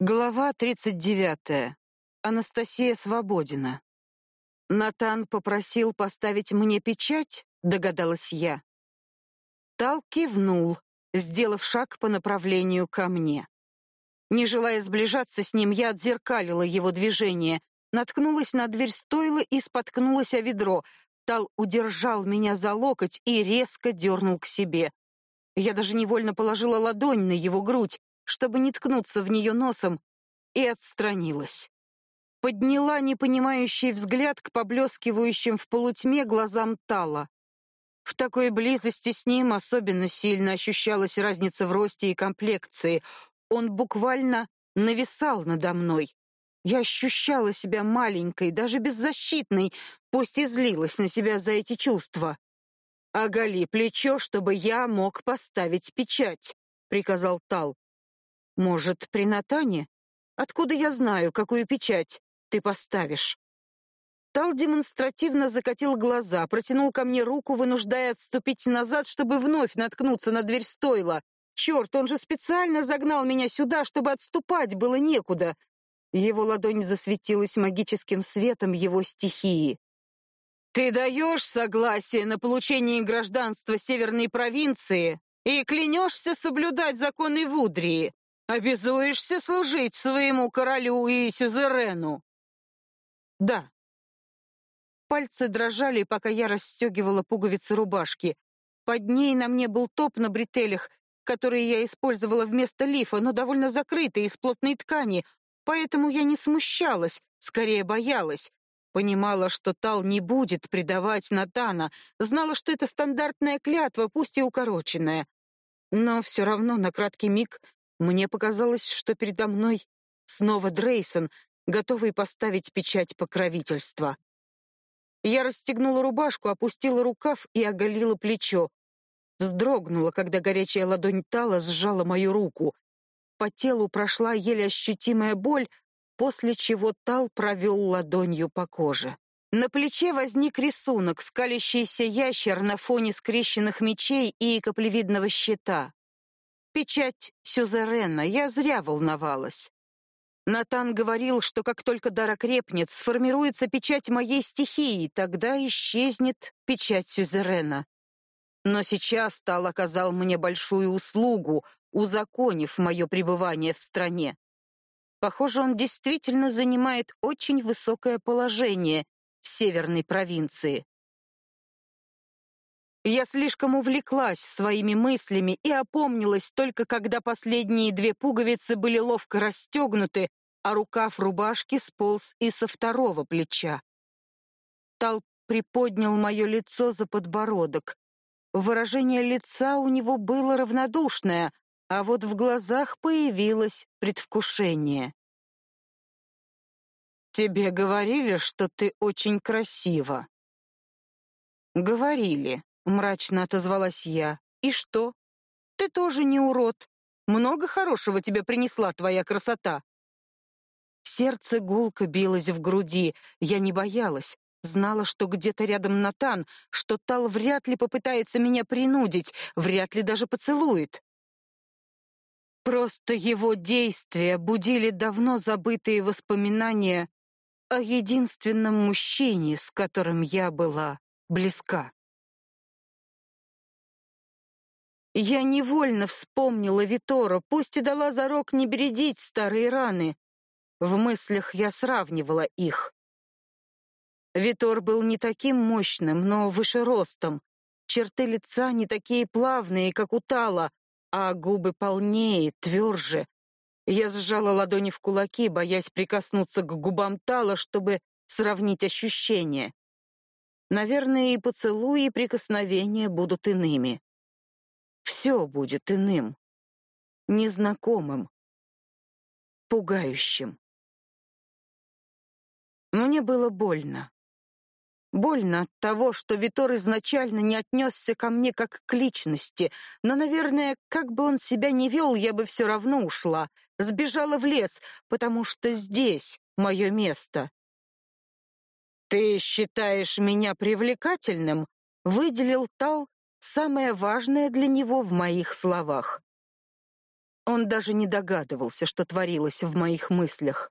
Глава 39. Анастасия Свободина. Натан попросил поставить мне печать, догадалась я. Тал кивнул, сделав шаг по направлению ко мне. Не желая сближаться с ним, я отзеркалила его движение, наткнулась на дверь стойла и споткнулась о ведро. Тал удержал меня за локоть и резко дернул к себе. Я даже невольно положила ладонь на его грудь, чтобы не ткнуться в нее носом, и отстранилась. Подняла непонимающий взгляд к поблескивающим в полутьме глазам Тала. В такой близости с ним особенно сильно ощущалась разница в росте и комплекции. Он буквально нависал надо мной. Я ощущала себя маленькой, даже беззащитной, пусть и злилась на себя за эти чувства. «Оголи плечо, чтобы я мог поставить печать», — приказал Тал. Может, при Натане? Откуда я знаю, какую печать ты поставишь? Тал демонстративно закатил глаза, протянул ко мне руку, вынуждая отступить назад, чтобы вновь наткнуться на дверь стойла. Черт, он же специально загнал меня сюда, чтобы отступать было некуда. Его ладонь засветилась магическим светом его стихии. Ты даешь согласие на получение гражданства северной провинции и клянешься соблюдать законы Вудрии. Обязуешься служить своему королю и сюзерену? Да. Пальцы дрожали, пока я расстегивала пуговицы рубашки. Под ней на мне был топ на бретелях, который я использовала вместо лифа, но довольно закрытый, из плотной ткани, поэтому я не смущалась, скорее боялась. Понимала, что Тал не будет предавать Натана, знала, что это стандартная клятва, пусть и укороченная. Но все равно на краткий миг мне показалось, что передо мной снова Дрейсон, готовый поставить печать покровительства. Я расстегнула рубашку, опустила рукав и оголила плечо. Вздрогнула, когда горячая ладонь Тала сжала мою руку. По телу прошла еле ощутимая боль, после чего Тал провел ладонью по коже. На плече возник рисунок, скалящийся ящер на фоне скрещенных мечей и каплевидного щита. Печать сюзерена, я зря волновалась. Натан говорил, что как только дар окрепнет, сформируется печать моей стихии, тогда исчезнет печать сюзерена. Но сейчас Тал оказал мне большую услугу, узаконив мое пребывание в стране. Похоже, он действительно занимает очень высокое положение в северной провинции. Я слишком увлеклась своими мыслями и опомнилась только когда последние две пуговицы были ловко расстегнуты, а рукав рубашки сполз и со второго плеча. Тал приподнял мое лицо за подбородок. Выражение лица у него было равнодушное, а вот в глазах появилось предвкушение. «Тебе говорили, что ты очень красива?» «Говорили», мрачно отозвалась я. И что? Ты тоже не урод. Много хорошего тебе принесла твоя красота. Сердце гулко билось в груди. Я не боялась, знала, что где-то рядом Натан, что Тал вряд ли попытается меня принудить, вряд ли даже поцелует. Просто его действия будили давно забытые воспоминания о единственном мужчине, с которым я была близка. Я невольно вспомнила Витора, пусть и дала зарок не бередить старые раны. В мыслях я сравнивала их. Витор был не таким мощным, но выше ростом. Черты лица не такие плавные, как у Тала, а губы полнее, тверже. Я сжала ладони в кулаки, боясь прикоснуться к губам Тала, чтобы сравнить ощущения. Наверное, и поцелуи, и прикосновения будут иными. Все будет иным, незнакомым, пугающим. Мне было больно. Больно от того, что Витор изначально не отнесся ко мне как к личности, но, наверное, как бы он себя ни вел, я бы все равно ушла, сбежала в лес, потому что здесь мое место. Ты считаешь меня привлекательным? Выделил Тал самое важное для него в моих словах. Он даже не догадывался, что творилось в моих мыслях.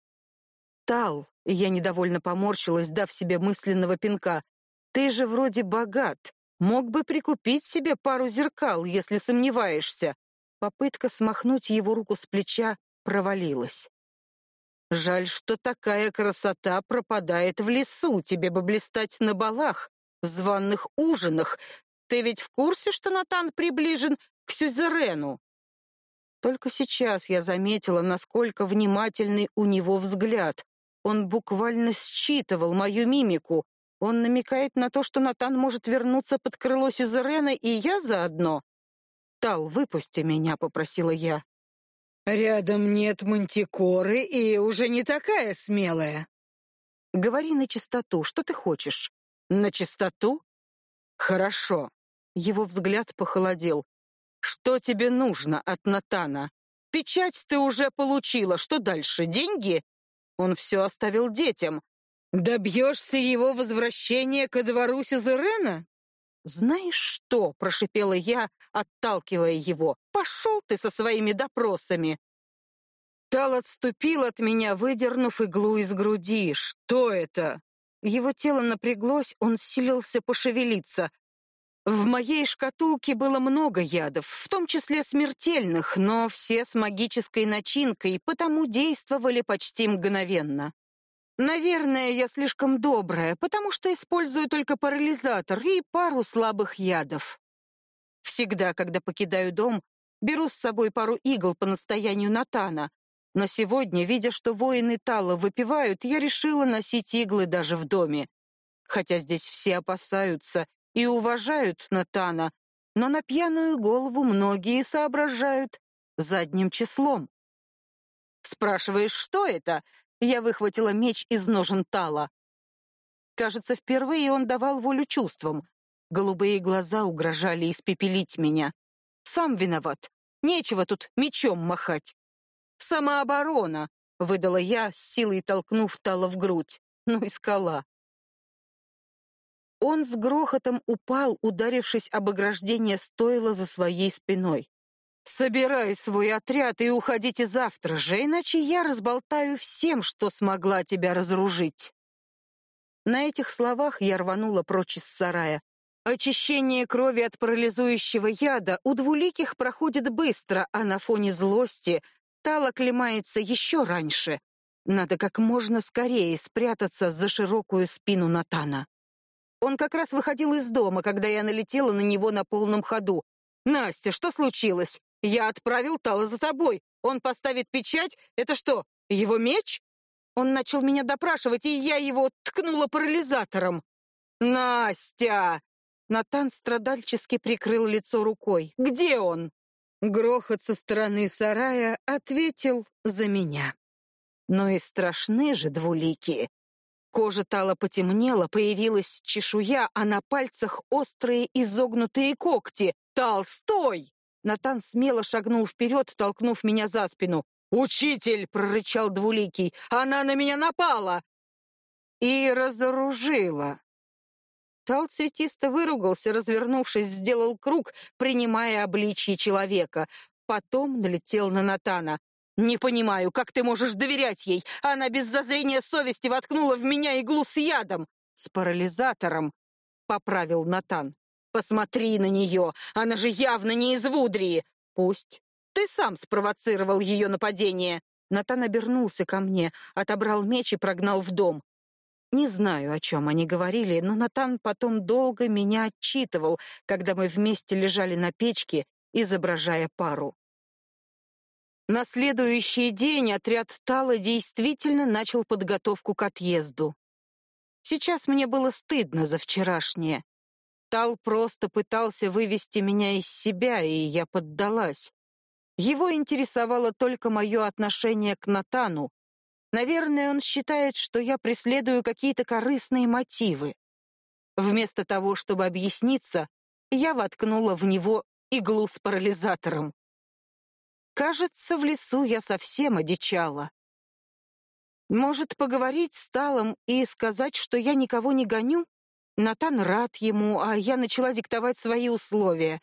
Тал, я недовольно поморщилась, дав себе мысленного пинка. Ты же вроде богат, мог бы прикупить себе пару зеркал, если сомневаешься. Попытка смахнуть его руку с плеча провалилась. Жаль, что такая красота пропадает в лесу. Тебе бы блистать на балах, званных ужинах. Ты ведь в курсе, что Натан приближен к сюзерену? Только сейчас я заметила, насколько внимательный у него взгляд. Он буквально считывал мою мимику. Он намекает на то, что Натан может вернуться под крыло Сюзерена, и я заодно. «Тал, выпусти меня», — попросила я. «Рядом нет мантикоры и уже не такая смелая». «Говори на чистоту, что ты хочешь?» «На чистоту?» «Хорошо». Его взгляд похолодел. Что тебе нужно от Натана? Печать ты уже получила, что дальше, деньги? Он все оставил детям. Добьешься его возвращения ко двору Сюзерена? Знаешь что, прошипела я, отталкивая его. Пошел ты со своими допросами. Тал отступил от меня, выдернув иглу из груди. Что это? Его тело напряглось, он силился пошевелиться. В моей шкатулке было много ядов, в том числе смертельных, но все с магической начинкой, потому действовали почти мгновенно. Наверное, я слишком добрая, потому что использую только парализатор и пару слабых ядов. Всегда, когда покидаю дом, беру с собой пару игл по настоянию Натана, но сегодня, видя, что воины Тала выпивают, я решила носить иглы даже в доме. Хотя здесь все опасаются и уважают Натана, но на пьяную голову многие соображают задним числом. Спрашиваешь, что это? Я выхватила меч из ножен Тала. Кажется, впервые он давал волю чувствам. Голубые глаза угрожали испепелить меня. Сам виноват. Нечего тут мечом махать. Самооборона, выдала я, с силой толкнув Тала в грудь. Ну и скала. Он с грохотом упал, ударившись об ограждение стойла за своей спиной. «Собирай свой отряд и уходите завтра же, иначе я разболтаю всем, что смогла тебя разоружить». На этих словах я рванула прочь из сарая. Очищение крови от парализующего яда у двуликих проходит быстро, а на фоне злости Тала клемается еще раньше. Надо как можно скорее спрятаться за широкую спину Натана. Он как раз выходил из дома, когда я налетела на него на полном ходу. «Настя, что случилось? Я отправил Тала за тобой. Он поставит печать? Это что, его меч?» Он начал меня допрашивать, и я его ткнула парализатором. «Настя!» Натан страдальчески прикрыл лицо рукой. «Где он?» Грохот со стороны сарая ответил за меня. Но и страшны же двуликие. Кожа Тала потемнела, появилась чешуя, а на пальцах острые изогнутые когти. «Тал, стой!» Натан смело шагнул вперед, толкнув меня за спину. «Учитель!» — прорычал Двуликий. «Она на меня напала!» «И разоружила!» Тал цветисто выругался, развернувшись, сделал круг, принимая обличье человека. Потом налетел на Натана. «Не понимаю, как ты можешь доверять ей? Она без зазрения совести воткнула в меня иглу с ядом, с парализатором», — поправил Натан. «Посмотри на нее, она же явно не из Вудрии. Пусть. Ты сам спровоцировал ее нападение». Натан обернулся ко мне, отобрал меч и прогнал в дом. Не знаю, о чем они говорили, но Натан потом долго меня отчитывал, когда мы вместе лежали на печке, изображая пару. На следующий день отряд Тала действительно начал подготовку к отъезду. Сейчас мне было стыдно за вчерашнее. Тал просто пытался вывести меня из себя, и я поддалась. Его интересовало только мое отношение к Натану. Наверное, он считает, что я преследую какие-то корыстные мотивы. Вместо того, чтобы объясниться, я воткнула в него иглу с парализатором. Кажется, в лесу я совсем одичала. Может, поговорить с Талом и сказать, что я никого не гоню? Натан рад ему, а я начала диктовать свои условия.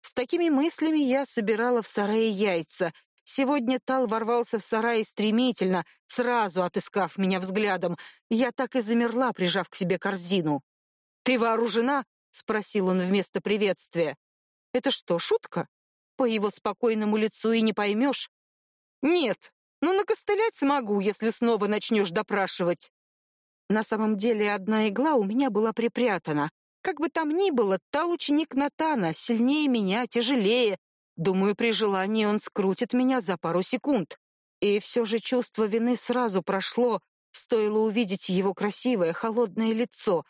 С такими мыслями я собирала в сарае яйца. Сегодня Тал ворвался в сарай стремительно, сразу отыскав меня взглядом. Я так и замерла, прижав к себе корзину. «Ты вооружена?» — спросил он вместо приветствия. «Это что, шутка?» По его спокойному лицу и не поймешь. «Нет, ну накостылять смогу, если снова начнешь допрашивать». На самом деле одна игла у меня была припрятана. Как бы там ни было, Тал ученик Натана, сильнее меня, тяжелее. Думаю, при желании он скрутит меня за пару секунд. И все же чувство вины сразу прошло, стоило увидеть его красивое, холодное лицо.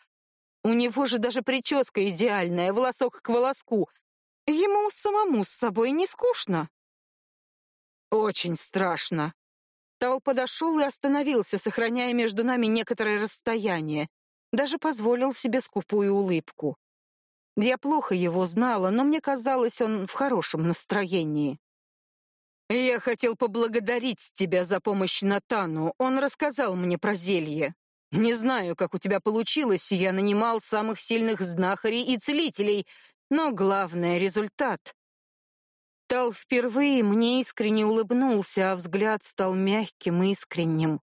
У него же даже прическа идеальная, волосок к волоску. Ему самому с собой не скучно. Очень страшно. Тал подошел и остановился, сохраняя между нами некоторое расстояние. Даже позволил себе скупую улыбку. Я плохо его знала, но мне казалось, он в хорошем настроении. «Я хотел поблагодарить тебя за помощь Натану. Он рассказал мне про зелье. Не знаю, как у тебя получилось, я нанимал самых сильных знахарей и целителей, но главное — результат. Тал впервые мне искренне улыбнулся, а взгляд стал мягким и искренним.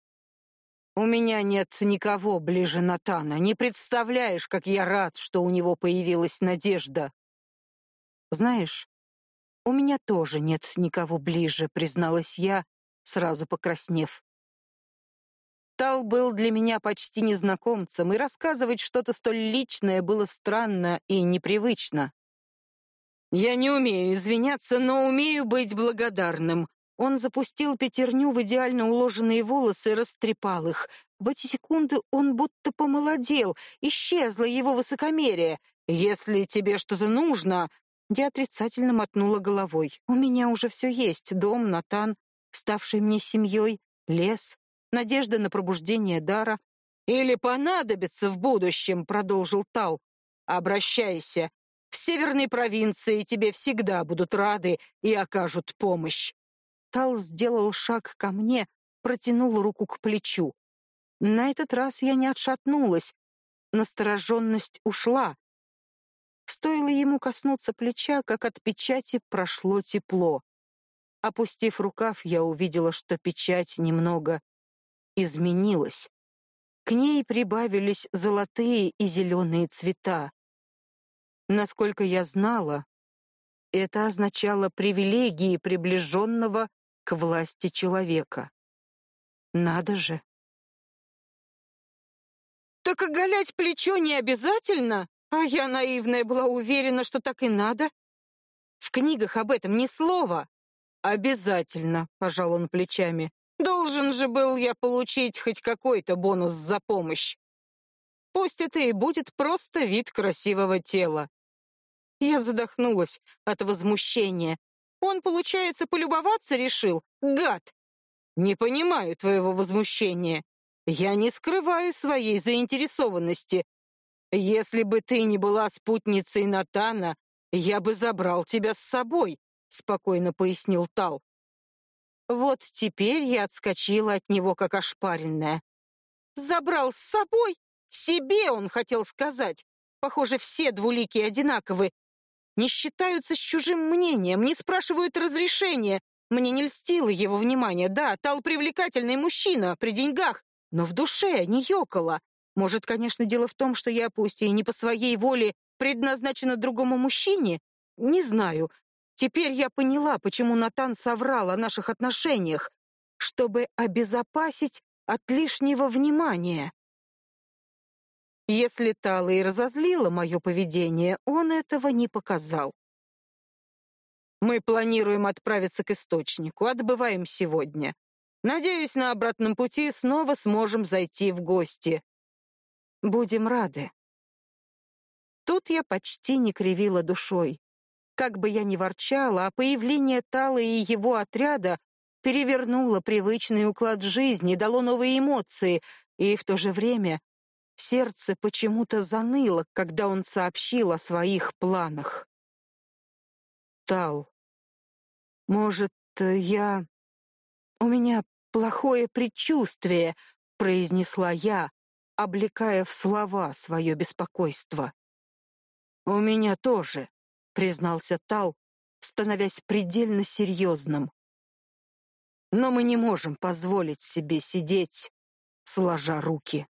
«У меня нет никого ближе Натана. Не представляешь, как я рад, что у него появилась надежда». «Знаешь, у меня тоже нет никого ближе», — призналась я, сразу покраснев. Тал был для меня почти незнакомцем, и рассказывать что-то столь личное было странно и непривычно. Я не умею извиняться, но умею быть благодарным. Он запустил пятерню в идеально уложенные волосы и растрепал их. В эти секунды он будто помолодел, исчезло его высокомерие. Если тебе что-то нужно, я отрицательно мотнула головой. У меня уже все есть: дом, Натан, ставший мне семьей, лес, надежда на пробуждение дара. Или понадобится в будущем, продолжил Тал. Обращайся. В северной провинции тебе всегда будут рады и окажут помощь. Тал сделал шаг ко мне, протянул руку к плечу. На этот раз я не отшатнулась. Настороженность ушла. Стоило ему коснуться плеча, как от печати прошло тепло. Опустив рукав, я увидела, что печать немного изменилась. К ней прибавились золотые и зеленые цвета. Насколько я знала, это означало привилегии приближенного к власти человека. Надо же. Так оголять плечо не обязательно, а я наивная была уверена, что так и надо. В книгах об этом ни слова. Обязательно, пожал он плечами. Должен же был я получить хоть какой-то бонус за помощь. Пусть это и будет просто вид красивого тела. Я задохнулась от возмущения. Он, получается, полюбоваться решил? Гад! Не понимаю твоего возмущения. Я не скрываю своей заинтересованности. Если бы ты не была спутницей Натана, я бы забрал тебя с собой, спокойно пояснил Тал. Вот теперь я отскочила от него как ошпаренная. Забрал с собой? Себе он хотел сказать. Похоже, все двуликие одинаковы, не считаются с чужим мнением, не спрашивают разрешения. Мне не льстило его внимание. Да, Тал привлекательный мужчина, при деньгах, но в душе не ёкало. Может, конечно, дело в том, что я, пусть и не по своей воле, предназначена другому мужчине? Не знаю. Теперь я поняла, почему Натан соврал о наших отношениях, чтобы обезопасить от лишнего внимания. Если Тала и разозлило мое поведение, он этого не показал. Мы планируем отправиться к источнику, отбываем сегодня. Надеюсь, на обратном пути снова сможем зайти в гости. Будем рады. Тут я почти не кривила душой. Как бы я ни ворчала, а появление Талы и его отряда перевернуло привычный уклад жизни, дало новые эмоции, и в то же время Сердце почему-то заныло, когда он сообщил о своих планах. Тал, может, я... У меня плохое предчувствие, произнесла я, облекая в слова свое беспокойство. У меня тоже, признался Тал, становясь предельно серьезным. Но мы не можем позволить себе сидеть, сложа руки.